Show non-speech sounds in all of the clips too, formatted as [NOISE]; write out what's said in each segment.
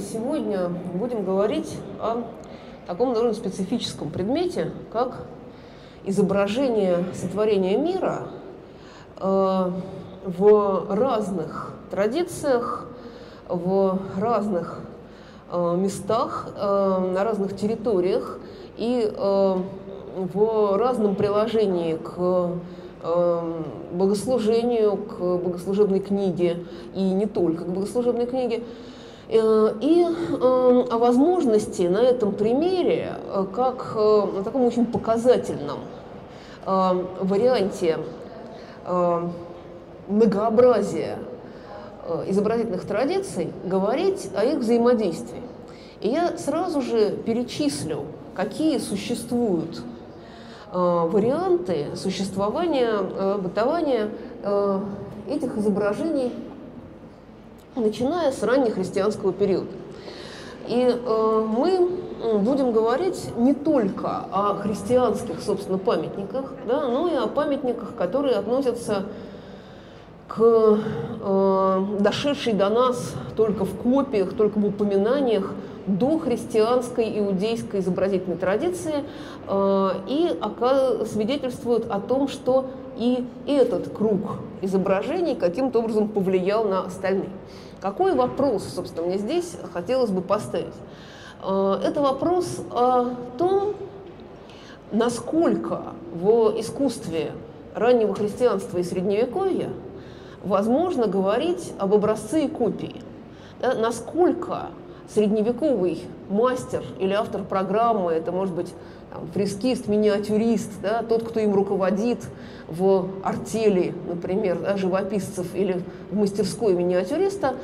сегодня будем говорить о таком довольно специфическом предмете, как изображение сотворения мира э, в разных традициях, в разных э, местах, э, на разных территориях и в разном приложении к богослужению, к богослужебной книге и не только к богослужебной книге. Э, и э, возможности на этом примере, э, как на таком очень показательном варианте многообразия изобразительных традиций, говорить о их взаимодействии. И я сразу же перечислю, какие существуют варианты существования, бытования этих изображений начиная с раннехристианского периода. И э, мы будем говорить не только о христианских, собственно, памятниках, да, но и о памятниках, которые относятся к э, дошедшей до нас только в копиях, только в упоминаниях до христианской иудейской изобразительной традиции э, и свидетельствуют о том, что и этот круг изображений каким-то образом повлиял на остальные. Какой вопрос, собственно, мне здесь хотелось бы поставить? Э, это вопрос о том, насколько в искусстве раннего христианства и средневековья возможно говорить об образце и копии. Да, насколько средневековый мастер или автор программы, это может быть там, фрескист, миниатюрист, да, тот, кто им руководит в артели, например, да, живописцев или в мастерской миниатюриста,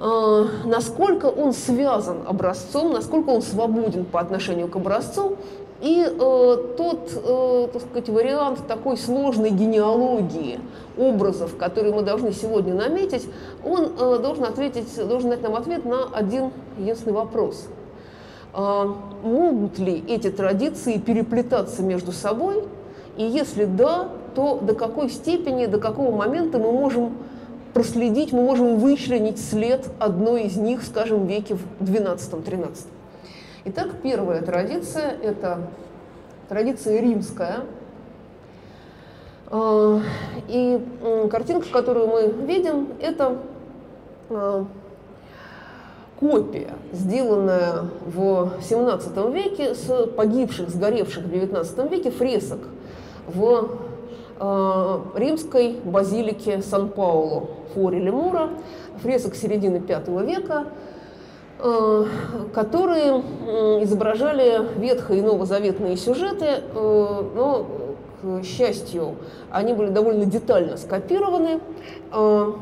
э, насколько он связан образцом, насколько он свободен по отношению к образцу, и э, тот, э, так сказать, вариант такой сложной генеалогии образов, которые мы должны сегодня наметить, он э, должен ответить, должен дать нам ответ на один единственный вопрос. Э, могут ли эти традиции переплетаться между собой? И если да, то до какой степени, до какого момента мы можем проследить, мы можем вычленить след одной из них, скажем, веке в 12-13? Итак, первая традиция – это традиция римская. А, и картинка, которую мы видим, это а, копия, сделанная в XVII веке с погибших, сгоревших в XIX веке фресок в а, римской базилике Сан-Пауло Фори Лемура, фресок середины V века – которые изображали ветхо- и новозаветные сюжеты, э, но, к счастью, они были довольно детально скопированы. Э,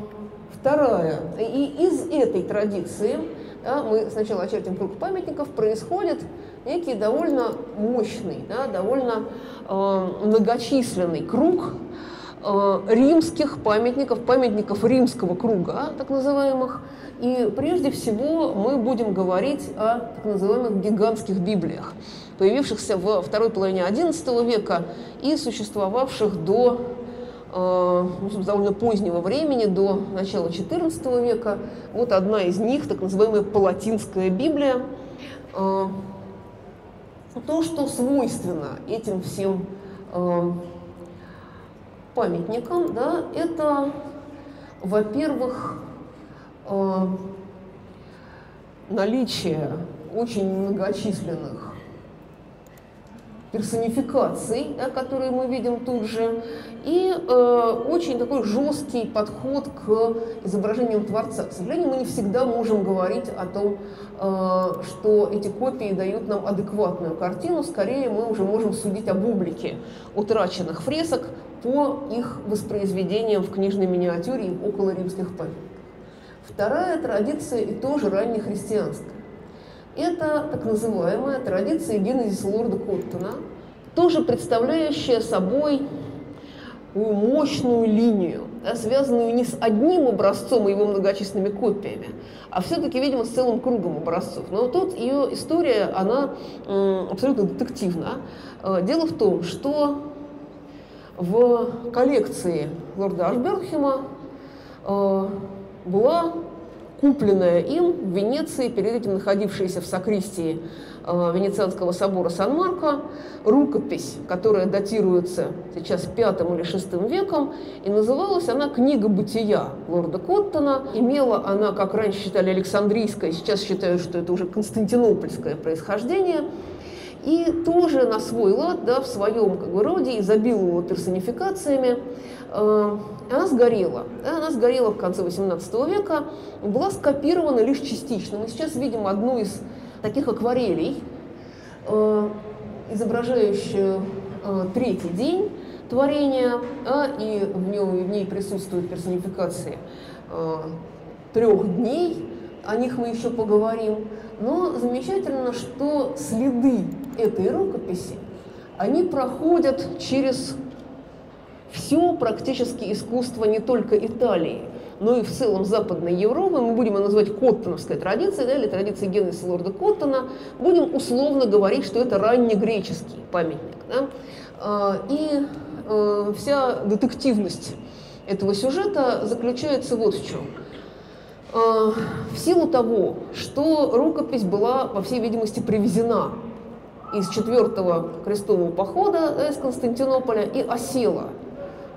вторая. И из этой традиции, да, мы сначала очертим круг памятников, происходит некий довольно мощный, да, довольно э, многочисленный круг э, римских памятников, памятников римского круга, так называемых, и прежде всего мы будем говорить о так называемых гигантских Библиях, появившихся во второй половине XI века и существовавших до э, ну, довольно позднего времени, до начала XIV века. Вот одна из них, так называемая Палатинская Библия. Э, то, что свойственно этим всем э, памятникам, да, это, во-первых, Э, наличие очень многочисленных персонификаций, да, которые мы видим тут же, и э, очень такой жесткий подход к изображениям Творца. К сожалению, мы не всегда можем говорить о том, э, что эти копии дают нам адекватную картину, скорее мы уже можем судить об облике утраченных фресок по их воспроизведениям в книжной миниатюре и около римских памятников. Вторая традиция, и тоже раннехристианская, это так называемая традиция Генезис Лорда Коттона, тоже представляющая собой мощную линию, да, связанную не с одним образцом и его многочисленными копиями, а все-таки, видимо, с целым кругом образцов. Но тут ее история, она абсолютно детективна. Э, дело в том, что в коллекции лорда Ашбергхема э, была купленная им в Венеции, перед этим находившаяся в сакристии э, Венецианского собора Сан-Марко, рукопись, которая датируется сейчас пятым или шестым веком, и называлась она «Книга бытия» лорда Коттона. Имела она, как раньше считали, Александрийское, сейчас считают, что это уже константинопольское происхождение – и тоже на свой лад, да, в своем как бы, роде изобиловала персонификациями. Э, она сгорела. Она сгорела в конце XVIII века, была скопирована лишь частично. Мы сейчас видим одну из таких акварелей, э, изображающую э, третий день творения, и в, нем, в ней присутствуют персонификации трех дней, о них мы еще поговорим. Но замечательно, что следы этой рукописи, они проходят через все практически искусство не только Италии, но и в целом Западной Европы. Мы будем ее называть коттоновской традицией, да, или традицией Генриса Лорда Коттона. Будем условно говорить, что это раннегреческий памятник. Да? А, и э, вся детективность этого сюжета заключается вот в чем – Э, в силу того, что рукопись была, по всей видимости, привезена из четвертого крестового похода из Константинополя и осела,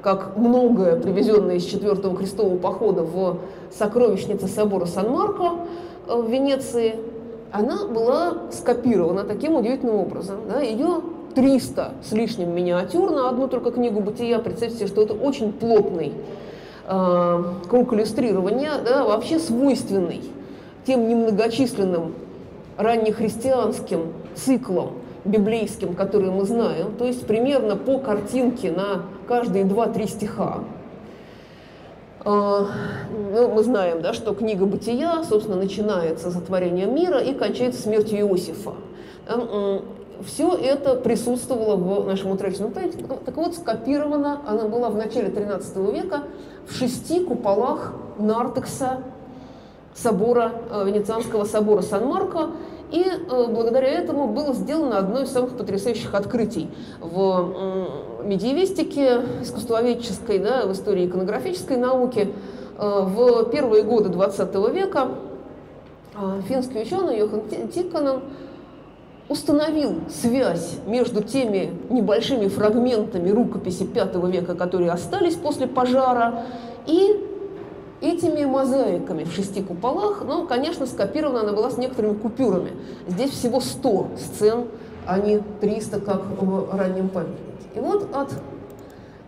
как многое привезенное из четвертого крестового похода в сокровищнице собора Сан-Марко э, в Венеции, она была скопирована таким удивительным образом. Да, ее 300 с лишним миниатюр на одну только книгу «Бытия». Представьте себе, что это очень плотный э, круг иллюстрирования да, вообще свойственный тем немногочисленным раннехристианским циклам библейским, которые мы знаем, то есть примерно по картинке на каждые два-три стиха. Э, ну, мы знаем, да, что книга «Бытия», собственно, начинается сотворением мира и кончается смертью Иосифа все это присутствовало в нашем утраченном памяти. Так вот, скопирована она была в начале XIII века в шести куполах нартекса собора, э, Венецианского собора Сан-Марко, и э, благодаря этому было сделано одно из самых потрясающих открытий в медиевистике, искусствоведческой, да, в истории иконографической науки. Э, в первые годы XX века финский ученый Йохан Тикканен установил связь между теми небольшими фрагментами рукописи V века, которые остались после пожара, и этими мозаиками в шести куполах, ну, конечно, скопирована она была с некоторыми купюрами. Здесь всего 100 сцен, а не 300, как в раннем памятнике. И вот от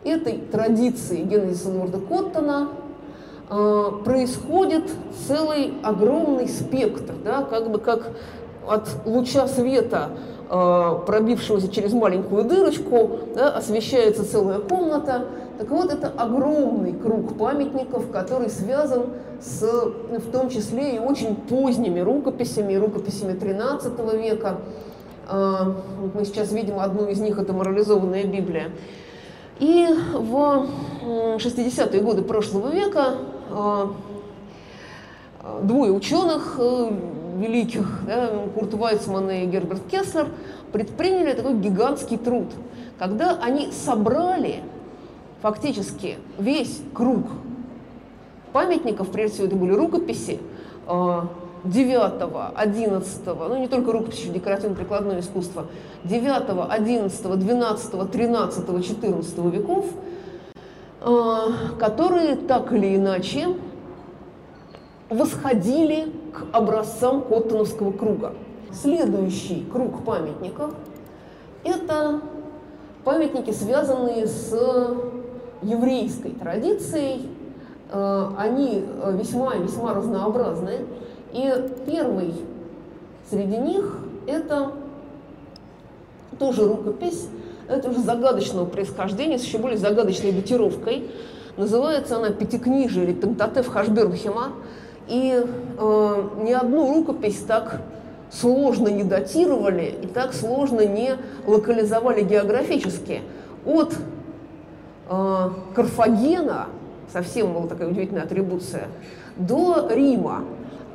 этой традиции Генриса Лорда Коттона э, происходит целый огромный спектр, да, как бы как от луча света, пробившегося через маленькую дырочку, да, освещается целая комната. Так вот, это огромный круг памятников, который связан с, в том числе и очень поздними рукописями, рукописями XIII века. Э, мы сейчас видим одну из них, это морализованная Библия. И в 60-е годы прошлого века э, двое ученых великих, да, Курт Вайцман и Герберт Кеслер, предприняли такой гигантский труд, когда они собрали фактически весь круг памятников, прежде всего это были рукописи, 9, 11, ну не только рукописи, декоративно-прикладное искусство, 9, 11, 12, 13, 14 веков, а, которые так или иначе восходили к образцам Коттоновского круга. Следующий круг памятников – это памятники, связанные с еврейской традицией. Э, они весьма-весьма разнообразны. И первый среди них – это тоже рукопись, это уже загадочного происхождения, с еще более загадочной датировкой. Называется она «Пятикнижие» или «Пентатеф Хашбернхема». И э, ни одну рукопись так сложно не датировали и так сложно не локализовали географически. От э, Карфагена, совсем была такая удивительная атрибуция, до Рима.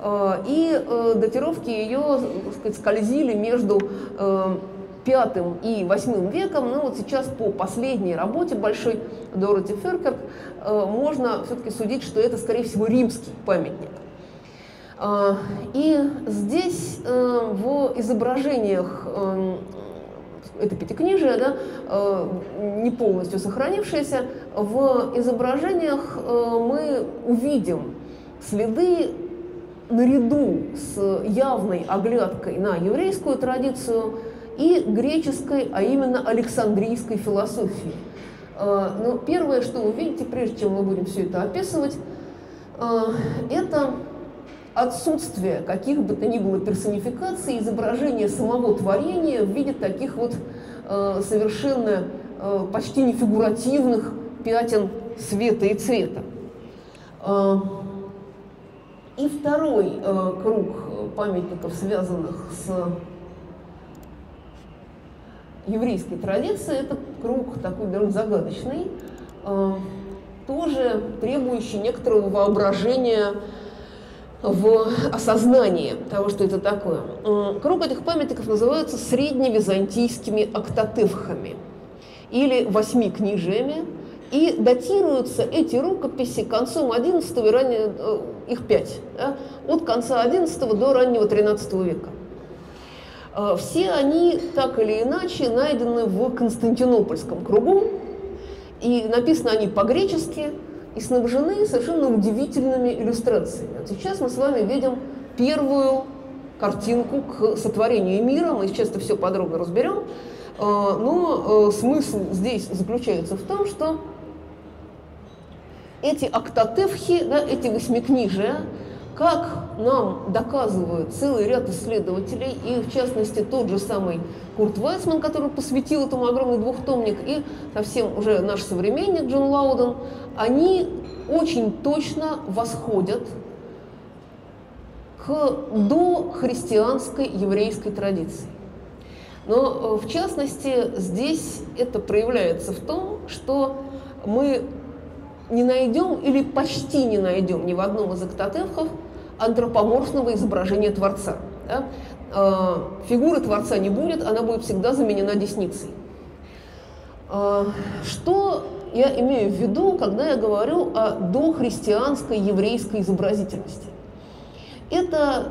Э, и э, датировки ее так сказать, скользили между э, пятым и восьмым веком, но вот сейчас по последней работе большой Дороти Феркерк э, можно все-таки судить, что это, скорее всего, римский памятник. А, и здесь э, в изображениях э, это пятикнижие, да, э, не полностью сохранившееся, в изображениях мы увидим следы наряду с явной оглядкой на еврейскую традицию и греческой, а именно Александрийской философии. Но первое, что вы увидите, прежде чем мы будем все это описывать, это отсутствие каких бы то ни было персонификаций, изображения самого творения в виде таких вот э, совершенно э, почти нефигуративных пятен света и цвета. Э, и второй э, круг памятников, связанных с еврейской традицией, это круг такой довольно загадочный, э, тоже требующий некоторого воображения в осознании того, что это такое. Круг этих памятников называется средневизантийскими октотевхами или восьмикнижиями, и датируются эти рукописи концом XI и ранее, э, их пять, да, от конца XI до раннего XIII века. Э, все они так или иначе найдены в Константинопольском кругу, и написаны они по-гречески, и снабжены совершенно удивительными иллюстрациями. Вот сейчас мы с вами видим первую картинку к сотворению мира, мы сейчас это все подробно разберем, а, но э, смысл здесь заключается в том, что эти октотевхи, да, эти восьмикнижия, как нам доказывают целый ряд исследователей, и в частности тот же самый Курт Вайсман, который посвятил этому огромный двухтомник, и совсем уже наш современник Джон Лауден, они очень точно восходят к дохристианской еврейской традиции. Но э, в частности здесь это проявляется в том, что мы не найдем или почти не найдем ни в одном из эктотевхов антропоморфного изображения Творца. Да? Э, фигуры Творца не будет, она будет всегда заменена десницей. Э, что я имею в виду, когда я говорю о дохристианской еврейской изобразительности? Это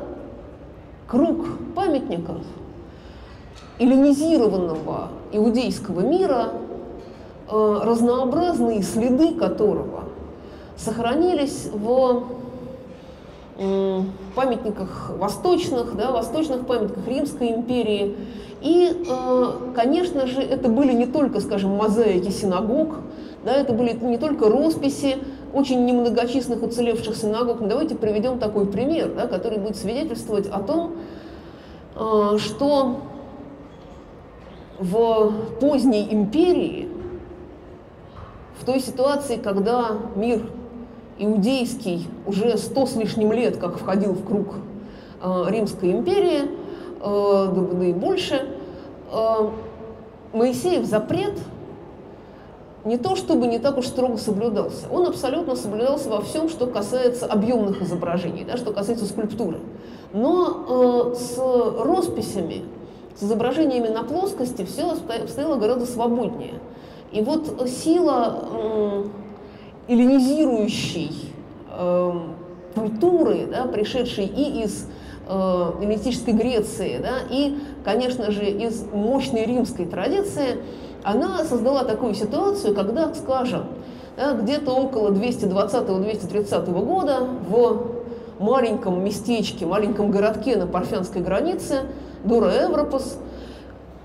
круг памятников эллинизированного иудейского мира, э, разнообразные следы которого сохранились в памятниках восточных, да, восточных памятниках Римской империи. И, э, конечно же, это были не только, скажем, мозаики синагог, да, это были не только росписи очень немногочисленных уцелевших синагог. Но давайте приведем такой пример, да, который будет свидетельствовать о том, э, что в поздней империи, в той ситуации, когда мир иудейский уже сто с лишним лет, как входил в круг э, Римской империи, э, да и больше, э, Моисеев запрет не то чтобы не так уж строго соблюдался, он абсолютно соблюдался во всем, что касается объемных изображений, да, что касается скульптуры. Но э, с росписями, с изображениями на плоскости все обстояло гораздо свободнее. И вот сила эллинизирующей э, культуры, да, пришедшей и из эллинистической Греции, да, и, конечно же, из мощной римской традиции, она создала такую ситуацию, когда, скажем, да, где-то около 220-230 года в маленьком местечке, маленьком городке на Парфянской границе, Дура Европос,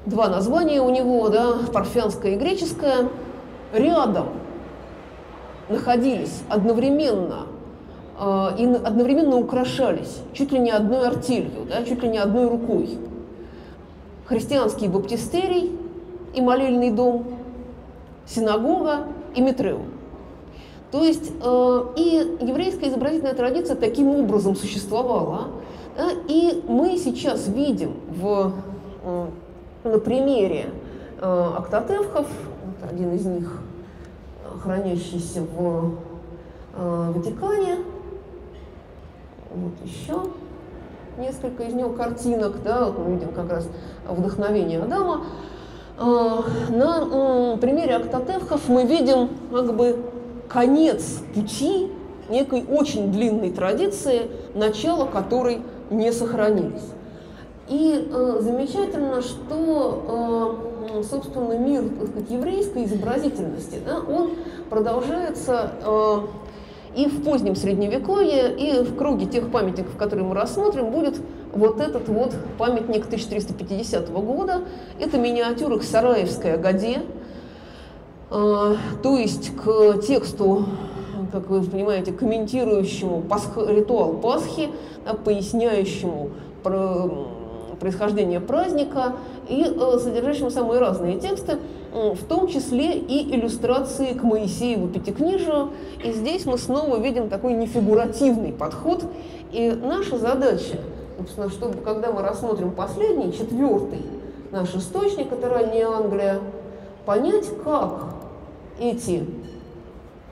два названия у него, да, парфянское и греческое, рядом находились одновременно э, и одновременно украшались чуть ли не одной артелью, да, чуть ли не одной рукой. Христианский баптистерий и молельный дом, синагога и метреум. То есть э, и еврейская изобразительная традиция таким образом существовала. Да, и мы сейчас видим в, э, на примере э, октотевхов, вот один из них хранящийся в э, Ватикане. Вот еще несколько из него картинок, да, вот мы видим как раз вдохновение Адама. Э, на примере октотевхов мы видим как бы конец пути некой очень длинной традиции, начало которой не сохранились. И э, замечательно, что, э, собственно, мир так сказать, еврейской изобразительности, да, он продолжается э, и в позднем Средневековье, и в круге тех памятников, которые мы рассмотрим, будет вот этот вот памятник 1350 года. Это миниатюра к Сараевской Агаде, э, то есть к тексту как вы понимаете, комментирующему пасх, ритуал Пасхи, да, поясняющему про, происхождение праздника и э, содержащему самые разные тексты, в том числе и иллюстрации к Моисееву Пятикнижию. И здесь мы снова видим такой нефигуративный подход. И наша задача, собственно, чтобы, когда мы рассмотрим последний, четвертый наш источник, это ранняя Англия, понять, как эти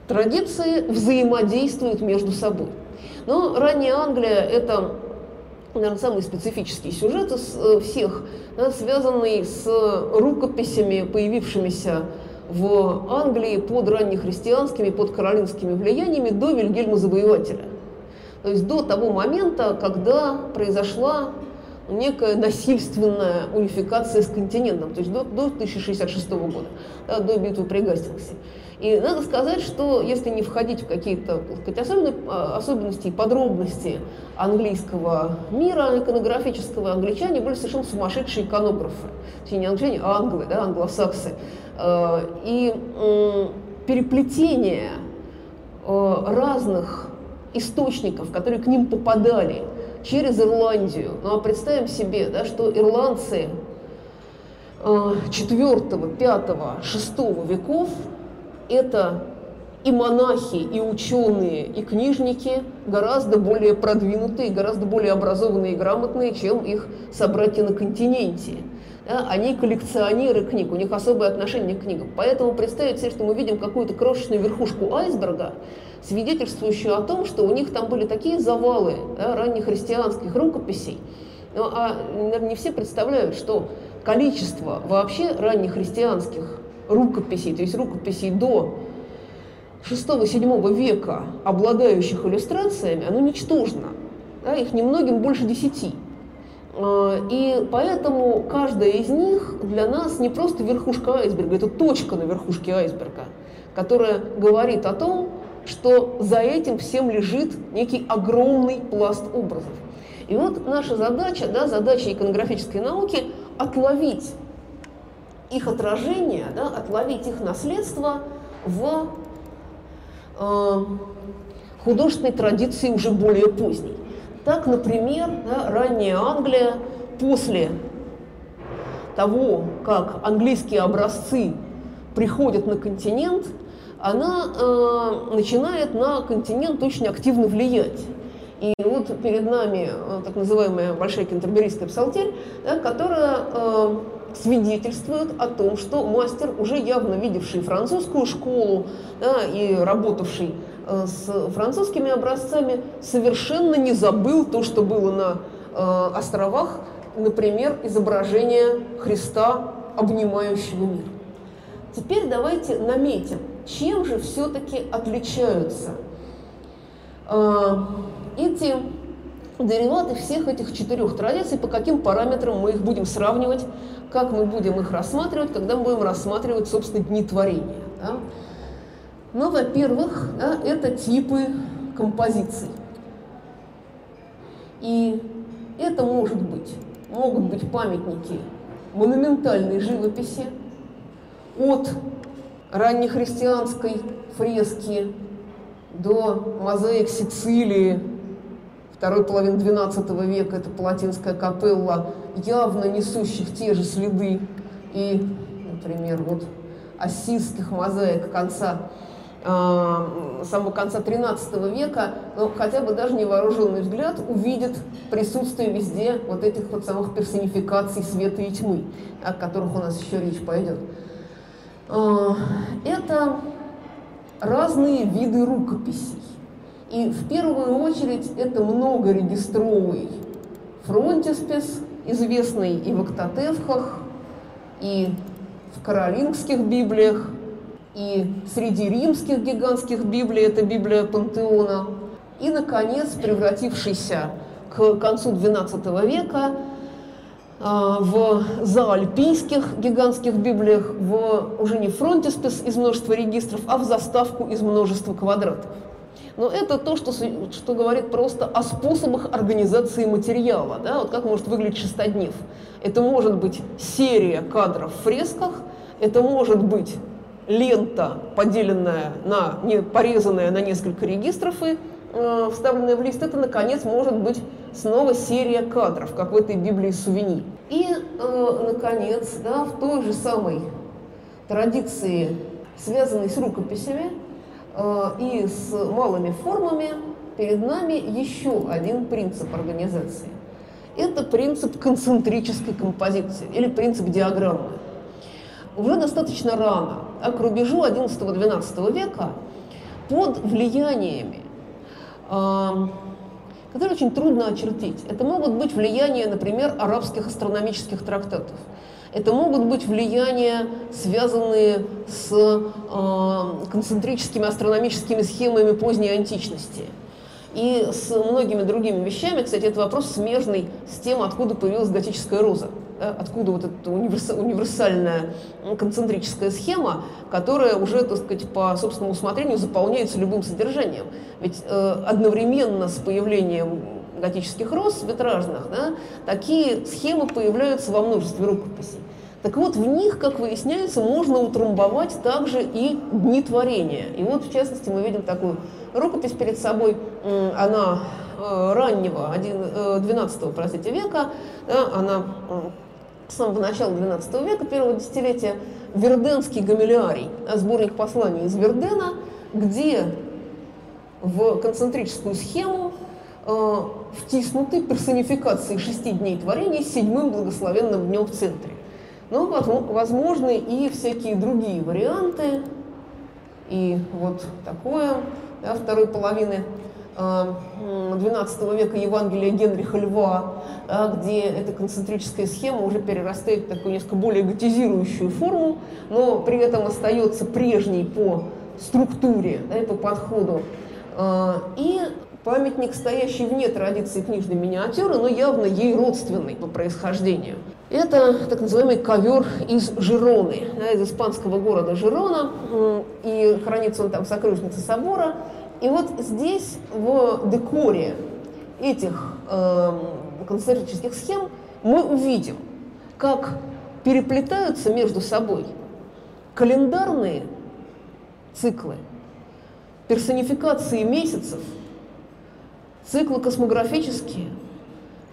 традиции взаимодействуют между собой. Но ранняя Англия – это, наверное, самый специфический сюжет из э, всех, да, связанный с рукописями, появившимися в Англии под раннехристианскими, под каролинскими влияниями до Вильгельма Завоевателя. То есть до того момента, когда произошла некая насильственная унификация с континентом, то есть до, до 1066 года, да, до битвы при Гастингсе. И надо сказать, что если не входить в какие-то сказать, а, особенности и подробности английского мира иконографического, англичане были совершенно сумасшедшие иконографы. Точнее, не англичане, а англы, да, англосаксы. А, и переплетение а, разных источников, которые к ним попадали через Ирландию. Ну а представим себе, да, что ирландцы 4, 5, 6 веков это и монахи, и ученые, и книжники гораздо более продвинутые, гораздо более образованные и грамотные, чем их собратья на континенте. Да, они коллекционеры книг, у них особое отношение к книгам. Поэтому представить себе, что мы видим какую-то крошечную верхушку айсберга, свидетельствующую о том, что у них там были такие завалы да, раннехристианских рукописей. Ну, а наверное, не все представляют, что количество вообще раннехристианских рукописей, то есть рукописей до 6-7 века, обладающих иллюстрациями, оно ничтожно. Да, их немногим больше десяти. А, и поэтому каждая из них для нас не просто верхушка айсберга, это точка на верхушке айсберга, которая говорит о том, что за этим всем лежит некий огромный пласт образов. И вот наша задача, да, задача иконографической науки – отловить их отражение, да, отловить их наследство в э, художественной традиции уже более поздней. Так, например, да, ранняя Англия после того, как английские образцы приходят на континент, она э, начинает на континент очень активно влиять. И вот перед нами э, так называемая Большая Кентерберийская псалтирь, да, которая э, свидетельствует о том, что мастер, уже явно видевший французскую школу да, и работавший э, с французскими образцами, совершенно не забыл то, что было на э, островах, например, изображение Христа, обнимающего мир. Теперь давайте наметим, чем же все-таки отличаются э, эти дериваты всех этих четырех традиций, по каким параметрам мы их будем сравнивать как мы будем их рассматривать, когда мы будем рассматривать, собственно, дни творения. Да? Ну, во-первых, да, это типы композиций. И это может быть, могут быть памятники монументальной живописи от раннехристианской фрески до мозаик Сицилии, второй половины XII века, это Палатинская капелла, явно несущих те же следы и, например, вот ассизских мозаик конца э, самого конца XIII века, но хотя бы даже невооруженный взгляд увидит присутствие везде вот этих вот самых персонификаций света и тьмы, о которых у нас еще речь пойдет. Э, это разные виды рукописей. И в первую очередь это многорегистровый фронтиспис, известный и в октотефхах, и в каролингских библиях, и среди римских гигантских Библий это Библия Пантеона, и, наконец, превратившийся к концу XII века а, в заальпийских гигантских библиях, в уже не фронтиспис из множества регистров, а в заставку из множества квадратов. Но это то, что, что говорит просто о способах организации материала. Да? Вот как может выглядеть шестоднев. Это может быть серия кадров в фресках, это может быть лента, поделенная на, не, порезанная на несколько регистров и э, вставленная в лист. Это, наконец, может быть снова серия кадров, как в этой Библии сувенир. И, э, наконец, да, в той же самой традиции, связанной с рукописями и с малыми формами, перед нами еще один принцип организации. Это принцип концентрической композиции или принцип диаграммы. Уже достаточно рано, а к рубежу XI-XII века, под влияниями э, которые очень трудно очертить. Это могут быть влияния, например, арабских астрономических трактатов. Это могут быть влияния, связанные с э, концентрическими астрономическими схемами поздней античности – и с многими другими вещами. Кстати, это вопрос смежный с тем, откуда появилась готическая роза. Да? Откуда вот эта универсальная концентрическая схема, которая уже, так сказать, по собственному усмотрению заполняется любым содержанием. Ведь э, одновременно с появлением готических роз витражных, да, такие схемы появляются во множестве рукописей. Так вот, в них, как выясняется, можно утрамбовать также и дни творения. И вот, в частности, мы видим такую рукопись перед собой, она э, раннего 12 э, простите, века, она с самого начала 12 века, первого десятилетия, Верденский гамелиарий, сборник посланий из Вердена, где в концентрическую схему э, втиснуты персонификации шести дней творения с седьмым благословенным днем в центре. Но возможны и всякие другие варианты. И вот такое да, второй половины XII века Евангелия Генриха Льва, да, где эта концентрическая схема уже перерастает в такую несколько более готизирующую форму, но при этом остается прежней по структуре да, по подходу. А, и памятник, стоящий вне традиции книжной миниатюры, но явно ей родственный по происхождению. Это так называемый ковер из Жироны, да, из испанского города Жирона, и хранится он там в сокровищнице собора. И вот здесь, в декоре этих э, концентрических схем, мы увидим, как переплетаются между собой календарные циклы, персонификации месяцев, циклы космографические –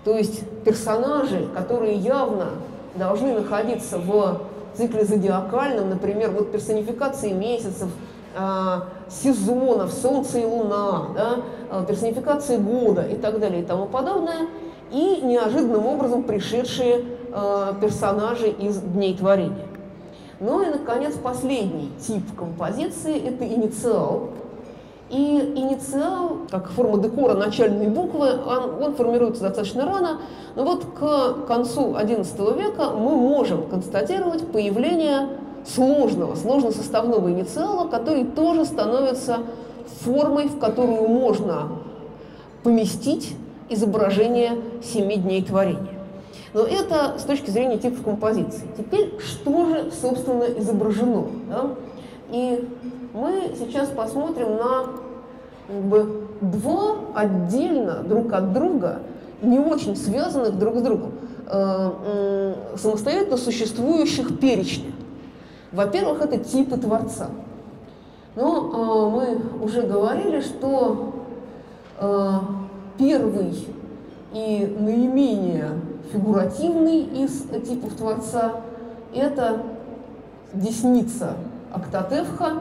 то есть персонажи, которые явно должны находиться в цикле зодиакальном, например, вот персонификации месяцев, э, сезонов, Солнце и Луна, да, э, персонификации года и так далее и тому подобное, и неожиданным образом пришедшие э, персонажи из Дней творения. Ну и, наконец, последний тип композиции – это инициал, и инициал, как форма декора начальной буквы, он, он формируется достаточно рано, но вот к концу XI века мы можем констатировать появление сложного, сложносоставного инициала, который тоже становится формой, в которую можно поместить изображение семи дней творения. Но это с точки зрения типов композиции. Теперь, что же, собственно, изображено? Да? И мы сейчас посмотрим на как бы, два отдельно друг от друга, не очень связанных друг с другом, э, самостоятельно существующих перечня. Во-первых, это типы Творца. Но э, мы уже говорили, что э, первый и наименее фигуративный из типов Творца – это десница октотевха,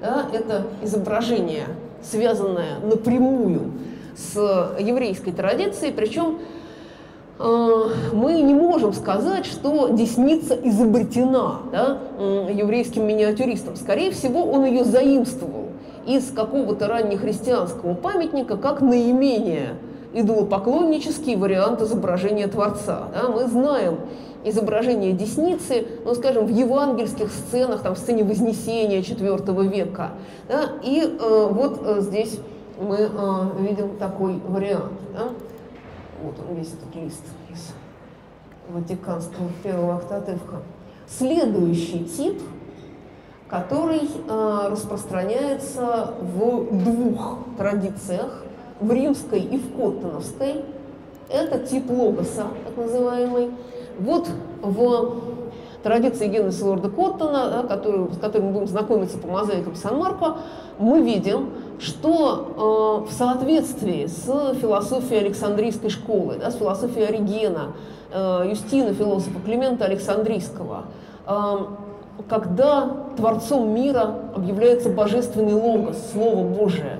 да, это изображение, связанное напрямую с еврейской традицией, причем э, мы не можем сказать, что десница изобретена да, еврейским миниатюристом. Скорее всего, он ее заимствовал из какого-то раннехристианского памятника как наименее идолопоклоннический вариант изображения Творца. Да? Мы знаем изображение десницы, ну, скажем, в евангельских сценах, там, в сцене Вознесения IV века. Да? И э, вот э, здесь мы э, видим такой вариант. Да? Вот он весь этот лист из Ватиканского первого автотывка. Следующий тип, который э, распространяется в двух традициях, в римской и в коттоновской, это тип логоса, так называемый. Вот в традиции Геннеса Лорда Коттона, да, который, с которым мы будем знакомиться по мозаикам Сан-Марко, мы видим, что э, в соответствии с философией Александрийской школы, да, с философией Оригена, э, Юстина, философа Климента Александрийского, э, когда Творцом мира объявляется божественный логос, Слово Божие,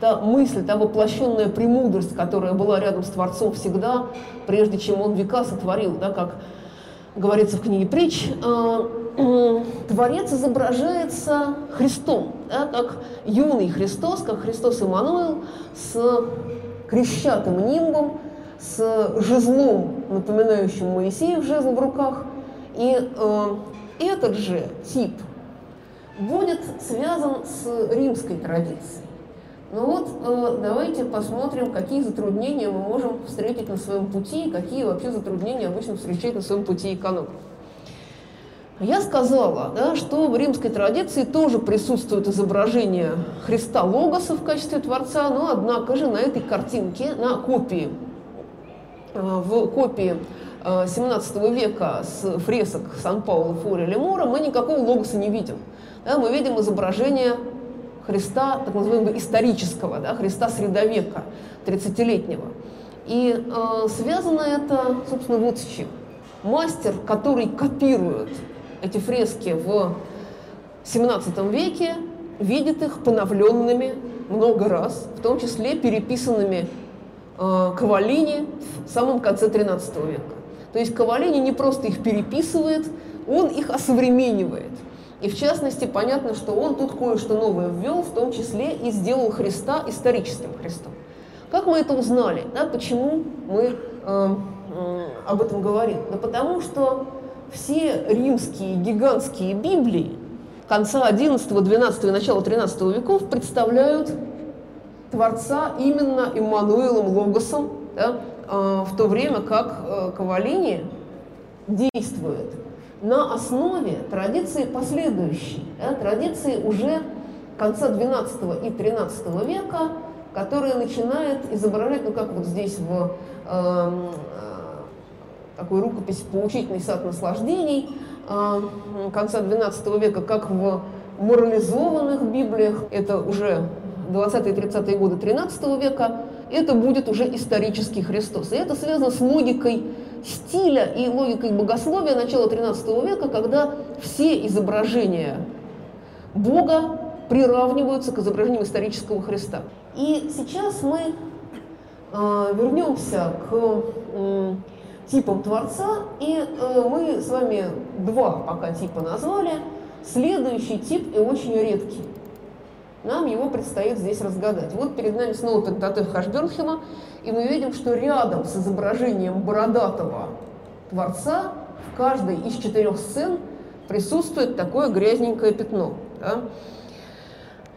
та мысль, та воплощенная премудрость, которая была рядом с Творцом всегда, прежде чем он века сотворил, да, как говорится в книге притч, э, [CLEARS THROAT] Творец изображается Христом, да, как юный Христос, как Христос Иммануил с крещатым нимбом, с жезлом, напоминающим Моисеев жезл в руках. И э, этот же тип будет связан с римской традицией. Ну вот, э, давайте посмотрим, какие затруднения мы можем встретить на своем пути, и какие вообще затруднения обычно встречает на своем пути эконом. Я сказала, да, что в римской традиции тоже присутствует изображение Христа Логоса в качестве Творца, но однако же на этой картинке, на копии, э, в копии 17 э, века с фресок Сан-Пауло Фори Лемора мы никакого Логоса не видим. Да, мы видим изображение Христа, так называемого исторического, да, Христа средовека, 30-летнего. И э, связано это, собственно, вот с чем. Мастер, который копирует эти фрески в 17 веке, видит их поновленными много раз, в том числе переписанными э, Кавалини в самом конце 13 века. То есть Кавалини не просто их переписывает, он их осовременивает. И в частности, понятно, что он тут кое-что новое ввел, в том числе и сделал Христа историческим Христом. Как мы это узнали? Да, почему мы э, э, об этом говорим? Да потому что все римские гигантские Библии конца 11, 12 и начала 13 веков представляют Творца именно Иммануилом Логосом, да, э, в то время как э, Кавалини действует на основе традиции последующей, да, традиции уже конца XII и XIII века, которая начинает изображать, ну как вот здесь в э, такой рукопись «Поучительный сад наслаждений» э, конца XII века, как в морализованных Библиях, это уже 20-е и 30-е годы XIII века, это будет уже исторический Христос. И это связано с логикой стиля и логикой богословия начала XIII века, когда все изображения Бога приравниваются к изображениям исторического Христа. И сейчас мы э, вернемся к э, типам Творца, и э, мы с вами два пока типа назвали. Следующий тип и очень редкий. Нам его предстоит здесь разгадать. Вот перед нами снова Пентатех Хашбернхема, и мы видим, что рядом с изображением бородатого Творца в каждой из четырех сцен присутствует такое грязненькое пятно. Да?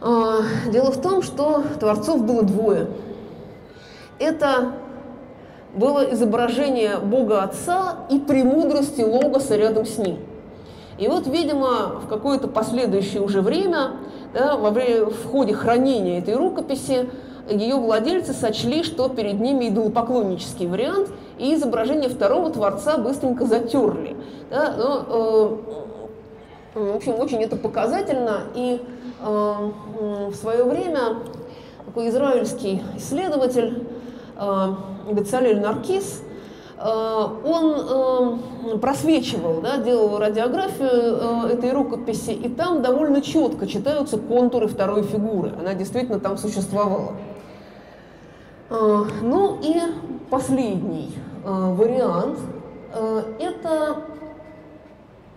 А, дело в том, что Творцов было двое. Это было изображение Бога Отца и премудрости Логоса рядом с ним. И вот, видимо, в какое-то последующее уже время да, во время, в ходе хранения этой рукописи ее владельцы сочли, что перед ними идолопоклоннический вариант, и изображение второго творца быстренько затерли. Да, но, э, в общем, очень это показательно, и э, в свое время такой израильский исследователь э, Бецалель Наркис – он э, просвечивал, да, делал радиографию э, этой рукописи, и там довольно четко читаются контуры второй фигуры. Она действительно там существовала. Ну и последний вариант – это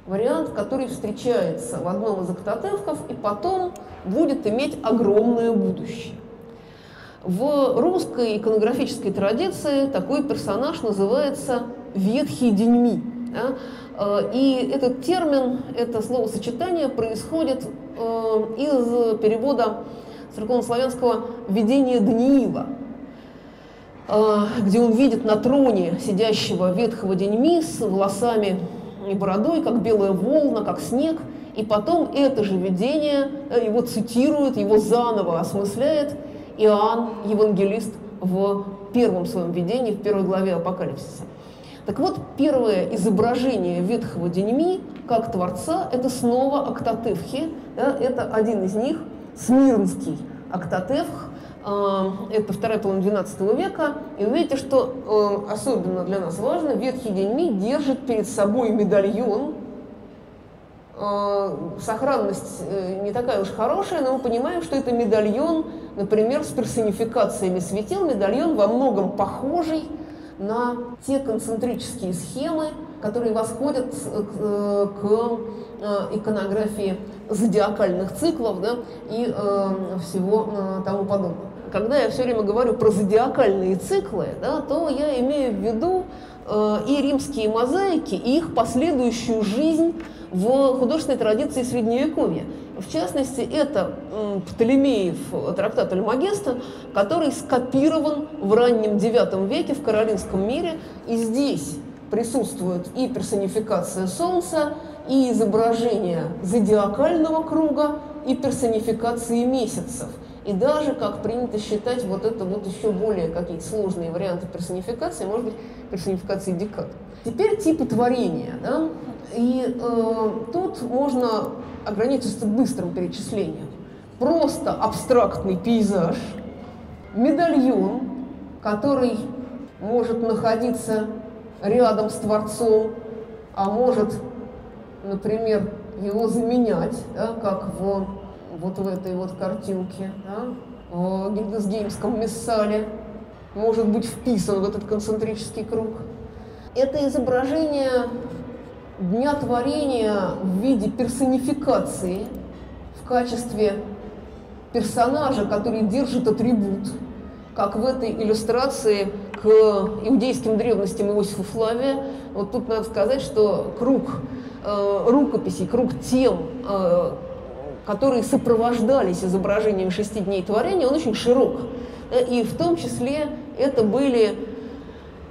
вариант, который встречается в одном из октотевков и потом будет иметь огромное будущее. В русской иконографической традиции такой персонаж называется «ветхий деньми». Да? Э, и этот термин, это словосочетание происходит э, из перевода церковнославянского «видение Даниила», э, где он видит на троне сидящего ветхого деньми с волосами и бородой, как белая волна, как снег, и потом это же видение его цитирует, его заново осмысляет Иоанн, евангелист, в первом своем видении, в первой главе Апокалипсиса. Так вот, первое изображение ветхого Деньми как Творца – это снова Октатевхи. Да, это один из них, Смирнский Октатевх, а, это вторая половина XII века. И вы видите, что э, особенно для нас важно, Ветхий Деньми держит перед собой медальон. Э, сохранность э, не такая уж хорошая, но мы понимаем, что это медальон, например, с персонификациями светил, медальон во многом похожий на те концентрические схемы, которые восходят к, к э, иконографии зодиакальных циклов да, и э, всего э, тому подобного. Когда я все время говорю про зодиакальные циклы, да, то я имею в виду э, и римские мозаики, и их последующую жизнь в художественной традиции Средневековья. В частности, это Птолемеев трактат Альмагеста, который скопирован в раннем IX веке в Каролинском мире. И здесь присутствует и персонификация Солнца, и изображение зодиакального круга, и персонификации месяцев. И даже, как принято считать, вот это вот еще более какие-то сложные варианты персонификации, может быть, персонификации декад. Теперь типы творения. Да? И э, тут можно ограничиться быстрым перечислением. Просто абстрактный пейзаж, медальон, который может находиться рядом с Творцом, а может, например, его заменять, да, как в, вот в этой вот картинке, да, в Гильдесгеймском Мессале, может быть вписан в этот концентрический круг. Это изображение Дня творения в виде персонификации в качестве персонажа, который держит атрибут, как в этой иллюстрации к иудейским древностям Иосифа Флавия. Вот тут надо сказать, что круг э, рукописей, круг тем, э, которые сопровождались изображением шести дней творения, он очень широк. И в том числе это были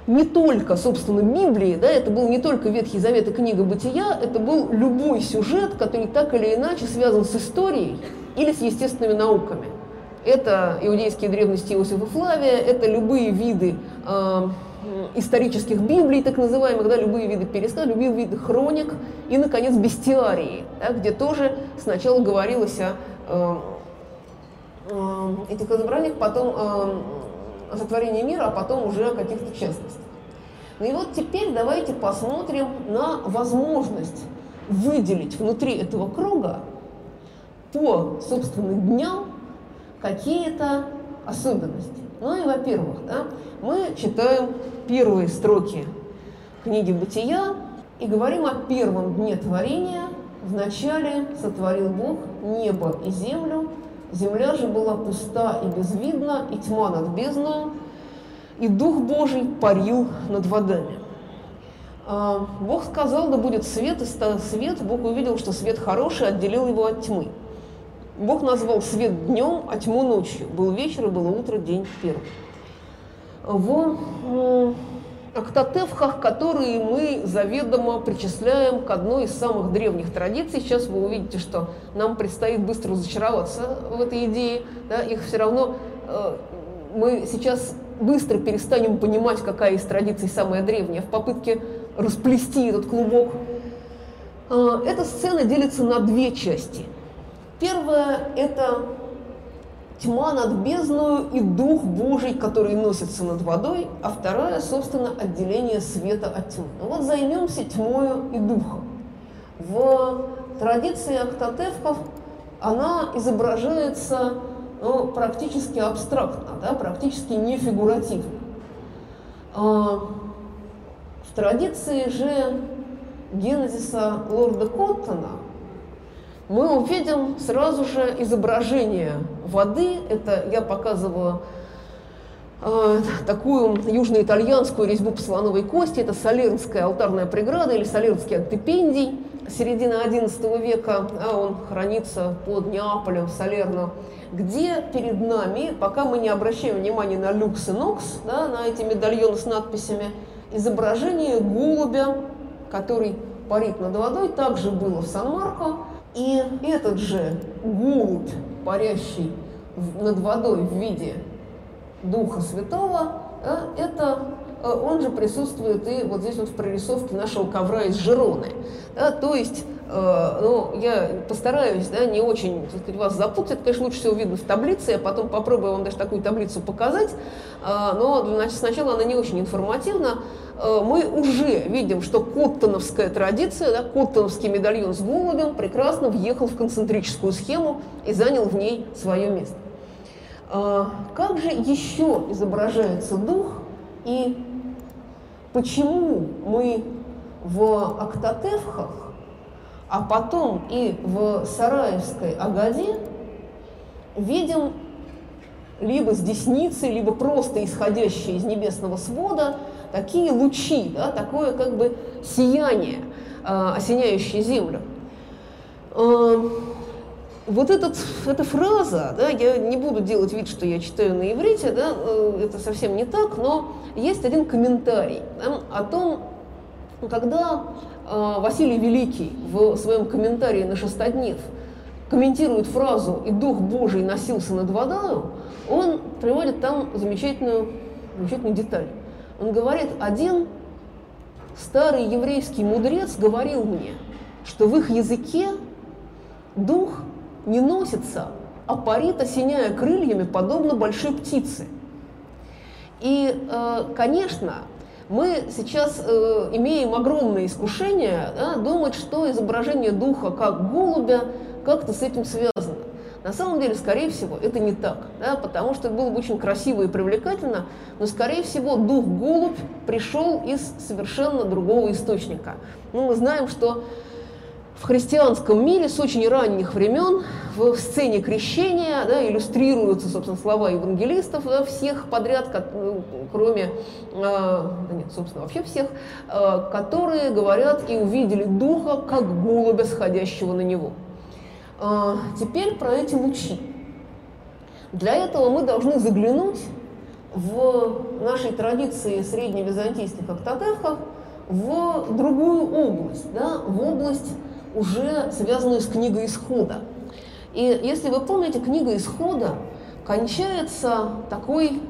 не только, собственно, Библии, да, это был не только Ветхий Завет и книга Бытия, это был любой сюжет, который так или иначе связан с историей или с естественными науками. Это иудейские древности Иосифа Флавия, это любые виды э, исторических Библий, так называемых, да, любые виды пересказов, любые виды хроник и, наконец, бестиарии, да, где тоже сначала говорилось о э, э, этих изобраниях, потом э, о сотворении мира, а потом уже о каких-то частностях. Ну и вот теперь давайте посмотрим на возможность выделить внутри этого круга по, собственно, дням какие-то особенности. Ну и, во-первых, да, мы читаем первые строки книги «Бытия» и говорим о первом дне творения. Вначале сотворил Бог небо и землю, Земля же была пуста и безвидна, и тьма над бездною, и Дух Божий парил над водами. А, Бог сказал, да будет свет, и стал свет. Бог увидел, что свет хороший, отделил его от тьмы. Бог назвал свет днем, а тьму ночью. Был вечер и было утро, день первый. В октотевхах, которые мы заведомо причисляем к одной из самых древних традиций. Сейчас вы увидите, что нам предстоит быстро разочароваться в этой идее. Да, их все равно э, мы сейчас быстро перестанем понимать, какая из традиций самая древняя, в попытке расплести этот клубок. Э, эта сцена делится на две части. Первая – это тьма над бездною и дух Божий, который носится над водой, а вторая, собственно, отделение света от тьмы. Ну вот займемся тьмою и духом. В традиции октотевков она изображается ну, практически абстрактно, да, практически не фигуративно. А в традиции же Генезиса лорда Коттона мы увидим сразу же изображение воды. Это я показываю э, такую южноитальянскую резьбу по слоновой кости. Это Солернская алтарная преграда или Солернский антепендий середины XI века. А он хранится под Неаполем, Салерно, где перед нами, пока мы не обращаем внимания на люкс и нокс, да, на эти медальоны с надписями, изображение голубя, который парит над водой, также было в Сан-Марко. И этот же голубь, парящий над водой в виде Духа Святого, это э, он же присутствует и вот здесь вот в прорисовке нашего ковра из Жироны. Да, то есть, э, ну, я постараюсь да, не очень так сказать, вас запутать, это, конечно, лучше всего видно в таблице, я потом попробую вам даже такую таблицу показать, э, но значит, сначала она не очень информативна. Э, мы уже видим, что коттоновская традиция, да, коттоновский медальон с голубем прекрасно въехал в концентрическую схему и занял в ней свое место. Как же еще изображается дух и почему мы в Актотевхах, а потом и в Сараевской Агаде видим либо с десницы, либо просто исходящие из небесного свода такие лучи, да, такое как бы сияние, э, осеняющее землю. Э, вот этот, эта фраза, да, я не буду делать вид, что я читаю на иврите, да, э, это совсем не так, но есть один комментарий да, о том, когда э, Василий Великий в своем комментарии на шестоднев комментирует фразу «И Дух Божий носился над водою», он приводит там замечательную, замечательную деталь. Он говорит, один старый еврейский мудрец говорил мне, что в их языке дух не носится, а парит, осеняя крыльями, подобно большой птице. И, э, конечно, мы сейчас э, имеем огромное искушение да, думать, что изображение духа как голубя как-то с этим связано. На самом деле, скорее всего, это не так, да, потому что было бы очень красиво и привлекательно, но, скорее всего, дух голубь пришел из совершенно другого источника. Ну, мы знаем, что в христианском мире с очень ранних времен в сцене крещения да, иллюстрируются, собственно, слова евангелистов да, всех подряд, ну, кроме, э, нет, собственно, вообще всех, э, которые говорят и увидели Духа, как голубя, сходящего на него. Э, теперь про эти лучи. Для этого мы должны заглянуть в нашей традиции средневизантийских октотевков в другую область, да, в область уже связанную с книгой Исхода. И если вы помните, книга Исхода кончается такой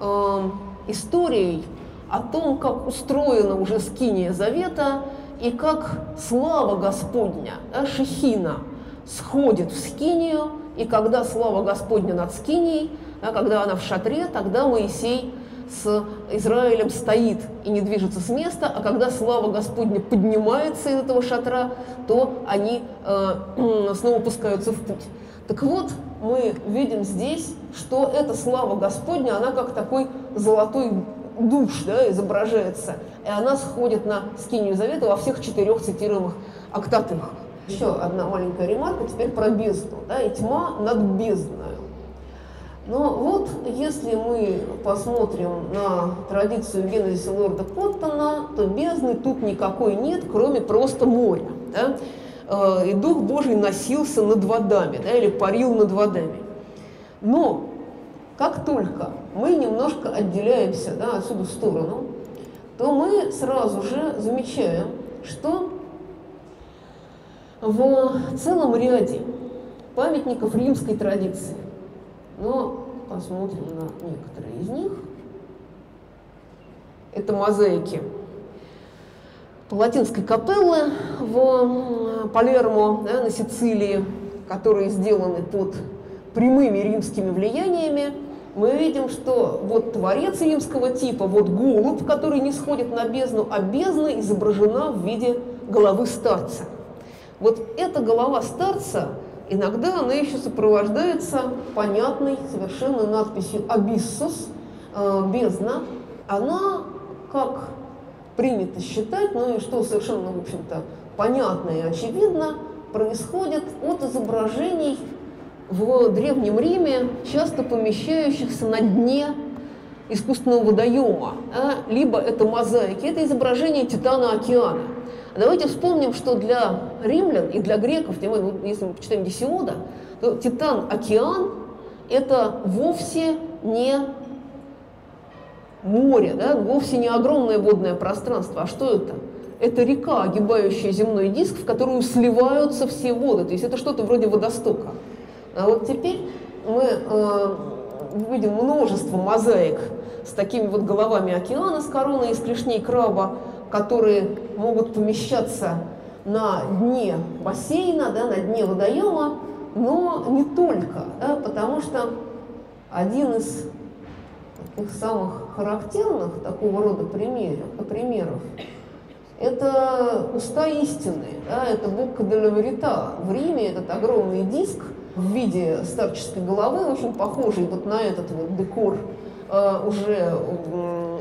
э, историей о том, как устроена уже скиния Завета и как слава Господня, да, Шехина, сходит в скинию, и когда слава Господня над скинией, да, когда она в шатре, тогда Моисей с Израилем стоит и не движется с места, а когда слава Господня поднимается из этого шатра, то они э, [CLEARS THROAT] снова пускаются в путь. Так вот, мы видим здесь, что эта слава Господня, она как такой золотой душ да, изображается, и она сходит на скинию завета во всех четырех цитируемых октатывах. Еще одна маленькая ремарка теперь про бездну, да, и тьма над бездной. Но вот если мы посмотрим на традицию Генезиса лорда Коттона, то бездны тут никакой нет, кроме просто моря. Да? Э, и Дух Божий носился над водами, да, или парил над водами. Но как только мы немножко отделяемся да, отсюда в сторону, то мы сразу же замечаем, что в целом ряде памятников римской традиции – но посмотрим на некоторые из них. Это мозаики Палатинской капеллы в Палермо, да, на Сицилии, которые сделаны под прямыми римскими влияниями, мы видим, что вот творец римского типа, вот голубь, который не сходит на бездну, а бездна изображена в виде головы старца. Вот эта голова старца Иногда она еще сопровождается понятной совершенно надписью «Абиссус», э, «бездна». Она, как принято считать, ну и что совершенно, в общем-то, понятно и очевидно, происходит от изображений в Древнем Риме, часто помещающихся на дне искусственного водоема, а, либо это мозаики, это изображение Титана океана. Давайте вспомним, что для римлян и для греков, если мы почитаем Гесиода, то Титан океан – это вовсе не море, да, вовсе не огромное водное пространство. А что это? Это река, огибающая земной диск, в которую сливаются все воды. То есть это что-то вроде водостока. А вот теперь мы э, видим множество мозаик с такими вот головами океана, с короной из клешней краба, которые могут помещаться на дне бассейна, да, на дне водоема, но не только, да, потому что один из таких самых характерных такого рода примеров, примеров это уста истины, да, это Бокка де Лаверита. В Риме этот огромный диск в виде старческой головы, очень похожий вот на этот вот декор э, уже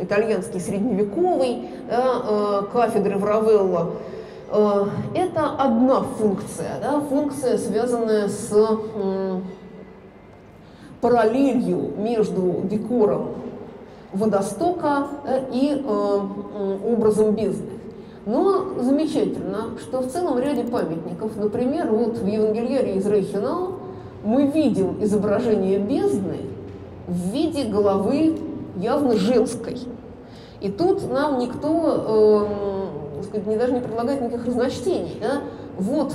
итальянский средневековый, да, э, кафедры в Равелло. Э, это одна функция, да, функция, связанная с параллелью между декором водостока э, и образом бездны. Но замечательно, что в целом ряде памятников, например, вот в Евангелиаре из Рейхенау мы видим изображение бездны в виде головы явно женской. И тут нам никто э, сказать, не, даже не предлагает никаких разночтений. Да? Вот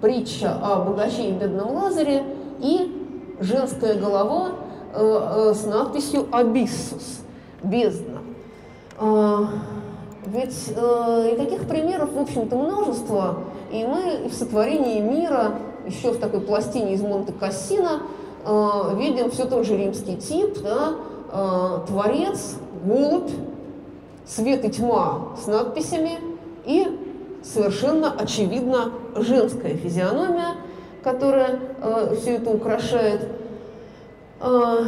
притча о богаче и бедном Лазаре и женская голова э, э, с надписью «Абиссус» – бездна. Э, ведь э, и таких примеров, в общем-то, множество. И мы в сотворении мира, еще в такой пластине из Монте-Кассино, э, видим все тот же римский тип, да, э, творец, голубь, свет и тьма с надписями и совершенно очевидно женская физиономия, которая э, все это украшает. Э,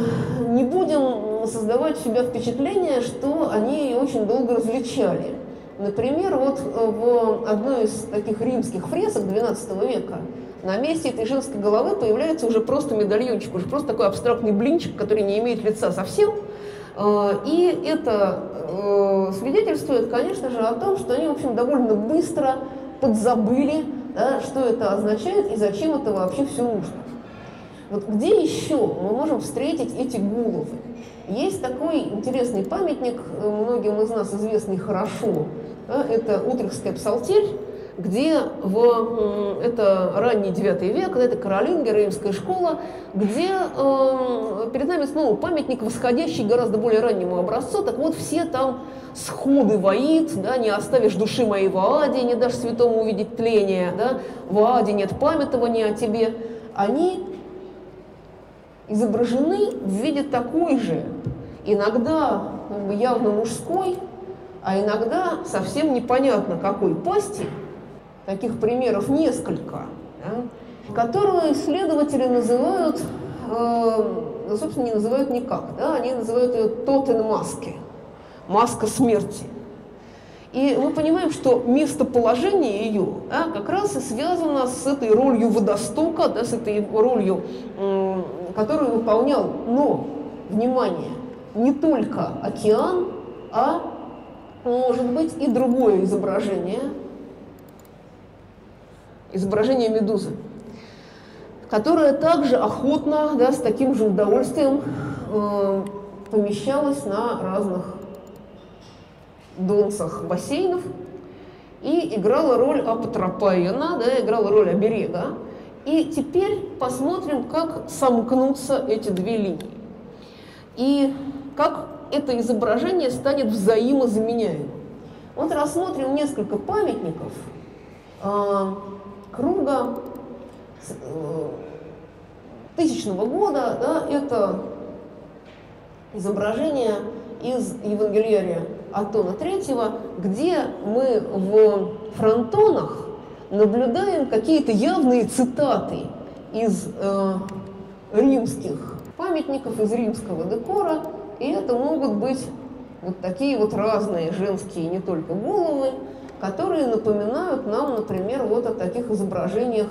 не будем создавать у себя впечатление, что они ее очень долго различали. Например, вот э, в одной из таких римских фресок XII века на месте этой женской головы появляется уже просто медальончик, уже просто такой абстрактный блинчик, который не имеет лица совсем. Э, и это свидетельствует, конечно же, о том, что они, в общем, довольно быстро подзабыли, да, что это означает и зачем это вообще все нужно. Вот где еще мы можем встретить эти головы? Есть такой интересный памятник, э, многим из нас известный хорошо, да, это Утрехская псалтирь, где в, это ранний IX век, это Каролингер, римская школа, где э, перед нами снова памятник, восходящий гораздо более раннему образцу. Так вот, все там сходы воит, да, не оставишь души моей в Ааде, не дашь святому увидеть тление, да, в Ааде нет памятования о тебе. Они изображены в виде такой же, иногда явно мужской, а иногда совсем непонятно какой пасти, таких примеров несколько, да, которую исследователи называют, э, собственно, не называют никак, да, они называют ее тотен маски, маска смерти. И мы понимаем, что местоположение ее да, как раз и связано с этой ролью водостока, да, с этой ролью, которую выполнял, но, внимание, не только океан, а может быть и другое изображение, изображение медузы, которое также охотно, да, с таким же удовольствием э, помещалось на разных донцах бассейнов и играла роль апотропаена, да, играла роль оберега. И теперь посмотрим, как сомкнутся эти две линии. И как это изображение станет взаимозаменяемым. Вот рассмотрим несколько памятников э, круга э, тысячного года. Да, это изображение из Евангелия Атона Третьего, где мы в фронтонах наблюдаем какие-то явные цитаты из э, римских памятников, из римского декора, и это могут быть вот такие вот разные женские не только головы, которые напоминают нам, например, вот о таких изображениях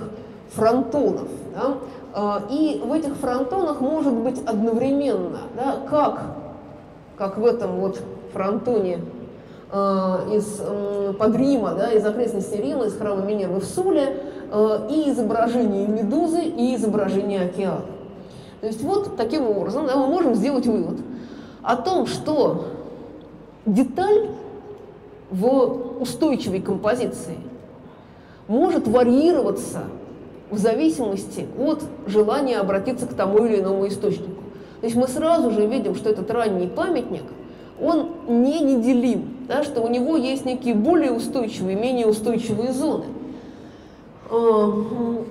фронтонов. Да? А, и в этих фронтонах может быть одновременно да, как как в этом вот фронтоне э, из, под Рима, да, из окрестностей Рима, из храма Минервы в Суле, э, и изображение Медузы, и изображение океана. То есть вот таким образом да, мы можем сделать вывод о том, что деталь в устойчивой композиции может варьироваться в зависимости от желания обратиться к тому или иному источнику. То есть мы сразу же видим, что этот ранний памятник, он не неделим, да, что у него есть некие более устойчивые, менее устойчивые зоны. А,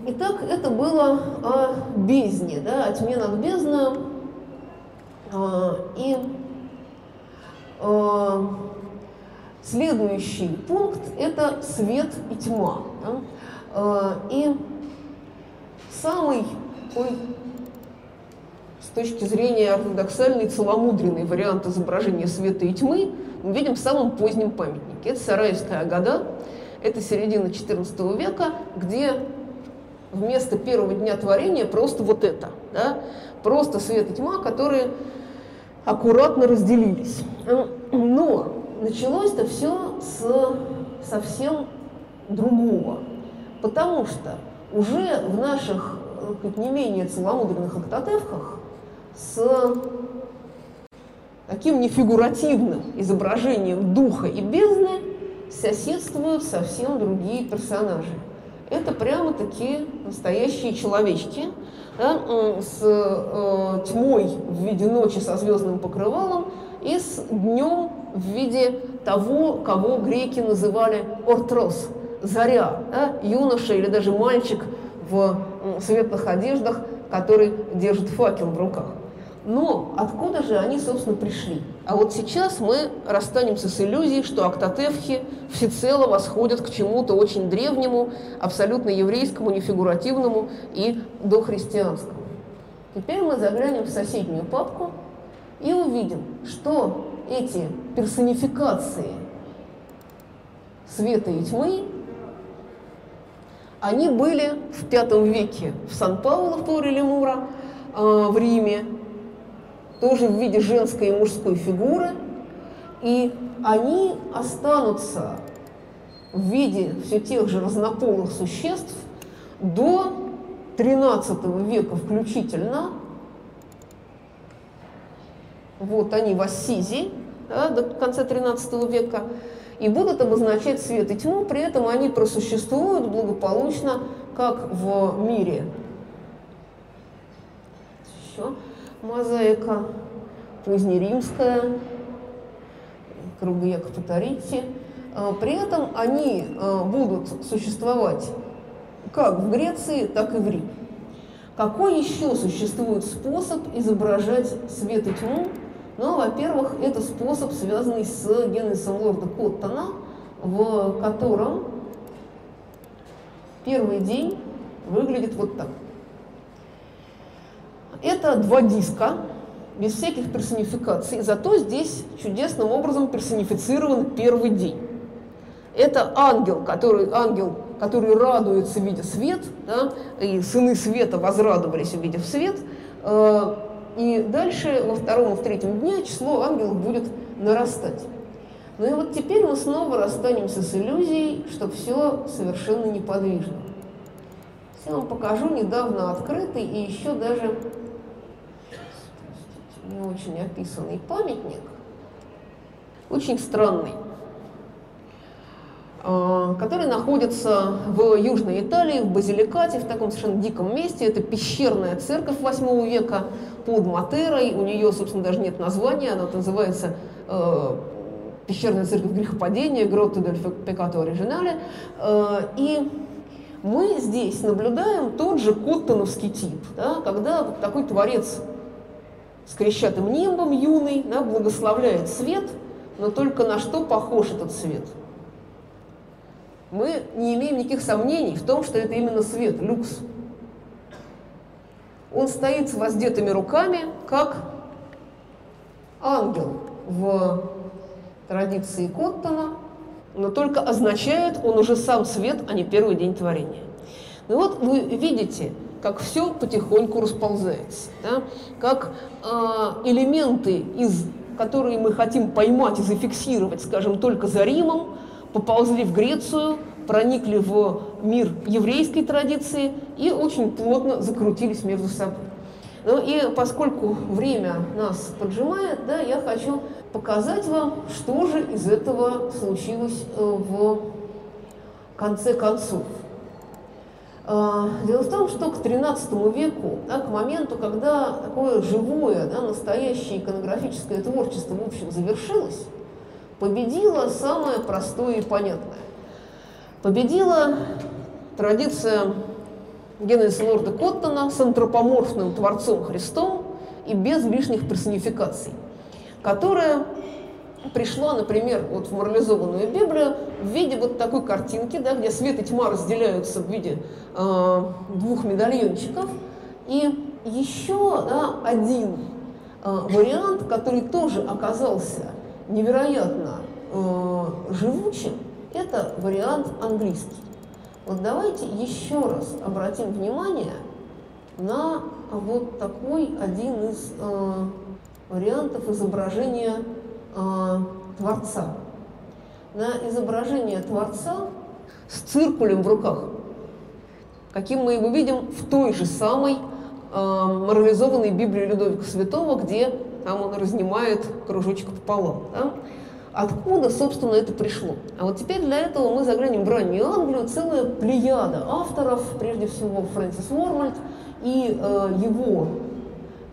итак, это было о бездне, да, о тьме над бездной. А, и а, следующий пункт – это свет и тьма. Да? И самый ой, с точки зрения ортодоксальный целомудренный вариант изображения света и тьмы мы видим в самом позднем памятнике. Это Сараевская Агада, это середина XIV века, где вместо первого дня творения просто вот это, да, просто свет и тьма, которые аккуратно разделились. Но началось это все с совсем другого, потому что уже в наших не менее целомудренных октотевках с таким нефигуративным изображением духа и бездны соседствуют совсем другие персонажи. Это прямо такие настоящие человечки да, с э, тьмой в виде ночи со звездным покрывалом и с днем в виде того, кого греки называли ортрос, заря, да, юноша или даже мальчик в светлых одеждах, который держит факел в руках. Но откуда же они, собственно, пришли? А вот сейчас мы расстанемся с иллюзией, что октотевхи всецело восходят к чему-то очень древнему, абсолютно еврейскому, нефигуративному и дохристианскому. Теперь мы заглянем в соседнюю папку и увидим, что эти персонификации света и тьмы, они были в V веке в Сан-Пауло, в Торе Лемура, э, в Риме, тоже в виде женской и мужской фигуры, и они останутся в виде все тех же разнополых существ до XIII века включительно. Вот они в Ассизи да, до конца XIII века и будут обозначать свет и тьму, при этом они просуществуют благополучно, как в мире. Еще мозаика позднеримская, Кругоек Патарити. А, при этом они а, будут существовать как в Греции, так и в Риме. Какой еще существует способ изображать свет и тьму? Ну, во-первых, это способ, связанный с генезисом лорда Коттона, в котором первый день выглядит вот так. Это два диска, без всяких персонификаций, зато здесь чудесным образом персонифицирован первый день. Это ангел, который, ангел, который радуется, видя свет, да, и сыны света возрадовались, увидев свет. Э, и дальше, во втором и в третьем дне, число ангелов будет нарастать. Ну и вот теперь мы снова расстанемся с иллюзией, что все совершенно неподвижно. Я вам покажу недавно открытый и еще даже не очень описанный памятник, очень странный, который находится в Южной Италии, в Базиликате, в таком совершенно диком месте. Это пещерная церковь 8 века под Матерой. У нее, собственно, даже нет названия, она называется э, пещерная церковь грехопадения, Гротто дель Пекато Оригинале. Э, и мы здесь наблюдаем тот же коттоновский тип, да, когда такой творец с крещатым нимбом юный, да, благословляет свет, но только на что похож этот свет? Мы не имеем никаких сомнений в том, что это именно свет, люкс. Он стоит с воздетыми руками, как ангел в традиции Коттона, но только означает он уже сам свет, а не первый день творения. Ну вот вы видите, как все потихоньку расползается, да? как э, элементы из которые мы хотим поймать и зафиксировать, скажем, только за Римом, поползли в Грецию, проникли в мир еврейской традиции и очень плотно закрутились между собой. Ну и поскольку время нас поджимает, да, я хочу показать вам, что же из этого случилось э, в конце концов. А, дело в том, что к XIII веку, да, к моменту, когда такое живое, да, настоящее иконографическое творчество, в общем, завершилось, победило самое простое и понятное. Победила традиция Генриса Лорда Коттона с антропоморфным Творцом Христом и без лишних персонификаций, которая пришла, например, вот в морализованную Библию в виде вот такой картинки, да, где свет и тьма разделяются в виде э, двух медальончиков. И еще да, один э, вариант, который тоже оказался невероятно э, живучим, это вариант английский. Вот давайте еще раз обратим внимание на вот такой один из э, вариантов изображения э, Творца. На изображение Творца с циркулем в руках, каким мы его видим в той же самой э, морализованной Библии Людовика Святого, где там он разнимает кружочек пополам. Да? Откуда, собственно, это пришло? А вот теперь для этого мы заглянем в раннюю Англию, целая плеяда авторов, прежде всего Фрэнсис Уормальд и э, его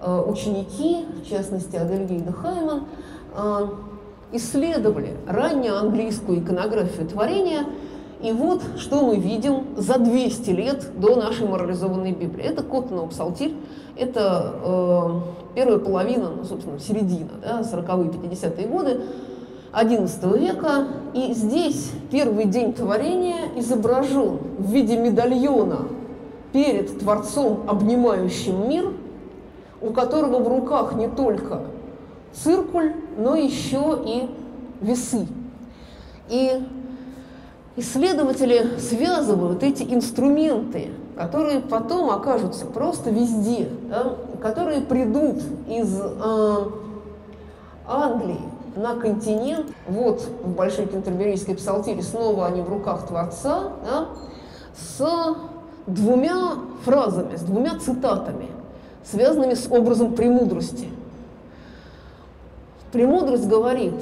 э, ученики, в частности Адельгейда Хайман, э, исследовали раннюю английскую иконографию творения, и вот что мы видим за 200 лет до нашей морализованной Библии. Это Коттонов псалтирь, это э, первая половина, ну, собственно, середина, да, 40-е, 50-е годы, XI века. И здесь первый день творения изображен в виде медальона перед Творцом, обнимающим мир, у которого в руках не только циркуль, но еще и весы. И исследователи связывают эти инструменты, которые потом окажутся просто везде, да, которые придут из э, Англии, на континент, вот в Большой Кентерберийской псалтире снова они в руках Творца, да, с двумя фразами, с двумя цитатами, связанными с образом премудрости. Премудрость говорит,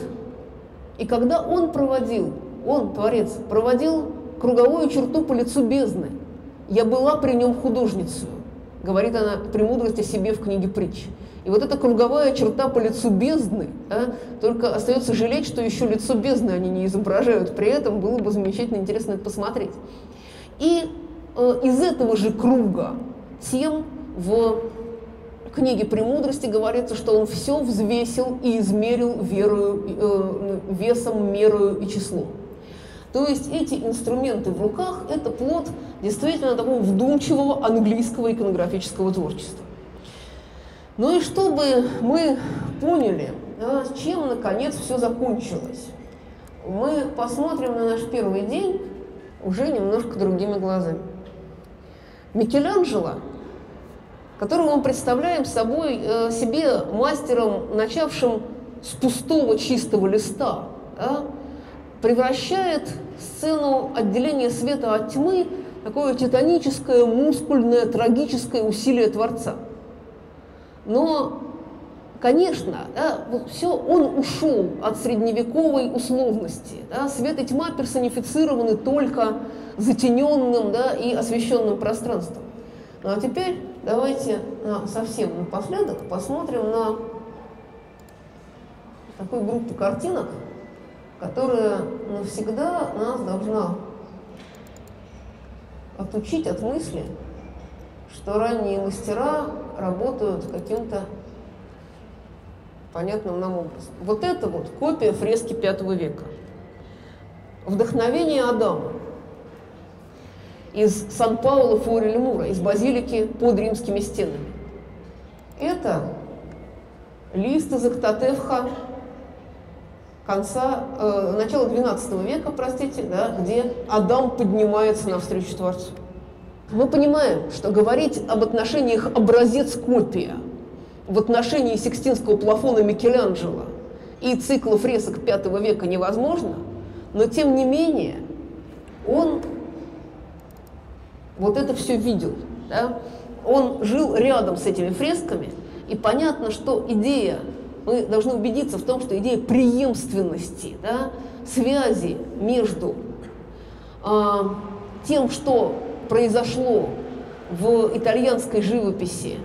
и когда он проводил, он, Творец, проводил круговую черту по лицу бездны, я была при нем художницей, говорит она премудрость о себе в книге притч. И вот эта круговая черта по лицу бездны, а, только остается жалеть, что еще лицо бездны они не изображают. При этом было бы замечательно интересно это посмотреть. И э, из этого же круга тем в книге «Премудрости» говорится, что он все взвесил и измерил верою, э, весом, мерою и числом. То есть эти инструменты в руках – это плод действительно такого вдумчивого английского иконографического творчества. Ну и чтобы мы поняли, чем наконец все закончилось, мы посмотрим на наш первый день уже немножко другими глазами. Микеланджело, которого мы представляем собой, э, себе мастером, начавшим с пустого чистого листа, да, превращает сцену отделения света от тьмы такое титаническое, мускульное, трагическое усилие Творца – но, конечно, да, вот все, он ушел от средневековой условности. Да, свет и тьма персонифицированы только затененным да, и освещенным пространством. Ну а теперь давайте на, совсем напоследок посмотрим на такую группу картинок, которая навсегда нас должна отучить от мысли, что ранние мастера работают каким-то понятным нам образом. Вот это вот копия фрески V века. Вдохновение Адама из Сан-Паула Фуорель-Мура, из базилики под римскими стенами. Это лист из Актотевха конца, э, начала XII века, простите, да, где Адам поднимается навстречу Творцу. Мы понимаем, что говорить об отношениях образец-копия в отношении Сикстинского плафона Микеланджело и цикла фресок V века невозможно, но тем не менее он вот это все видел. Да? Он жил рядом с этими фресками, и понятно, что идея, мы должны убедиться в том, что идея преемственности, да, связи между а, тем, что произошло в итальянской живописи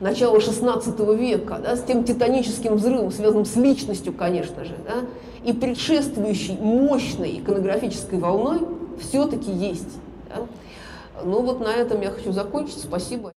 начала XVI века, да, с тем титаническим взрывом, связанным с личностью, конечно же, да, и предшествующей мощной иконографической волной все-таки есть. Да. Ну вот на этом я хочу закончить. Спасибо.